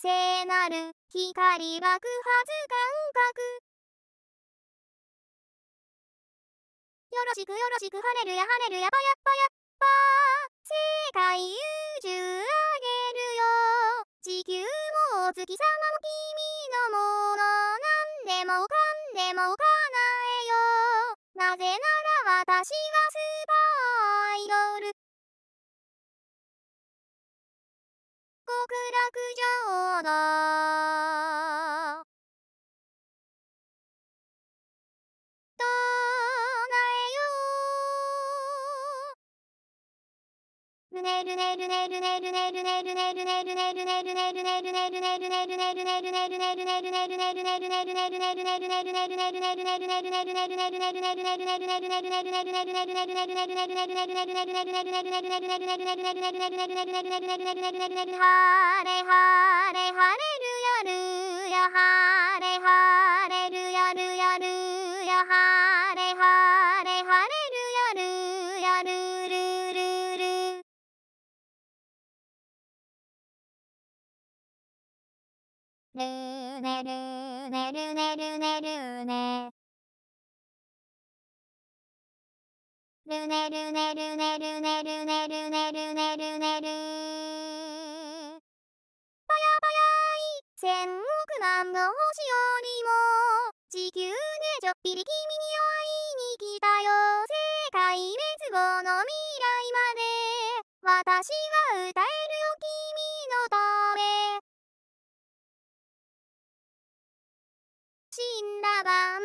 聖なる光爆発感覚よろしく。よろしく晴れるや晴れるやぱやっぱやっぱ世界宇宙あげるよ。地球もお月様も君のもの。何でもかんでも叶えようなぜなら私はスーパーアイドル極楽浄 Hare Hare Hallelujah Hare Hare ルネルネルネルネルネルネルネルネルネルネルネルネルネルパヤパヤい千億万の星よりも地球でちょっぴり君に会いに来たよ世界滅亡の未来まで私は歌えるよ君のため 있나 밤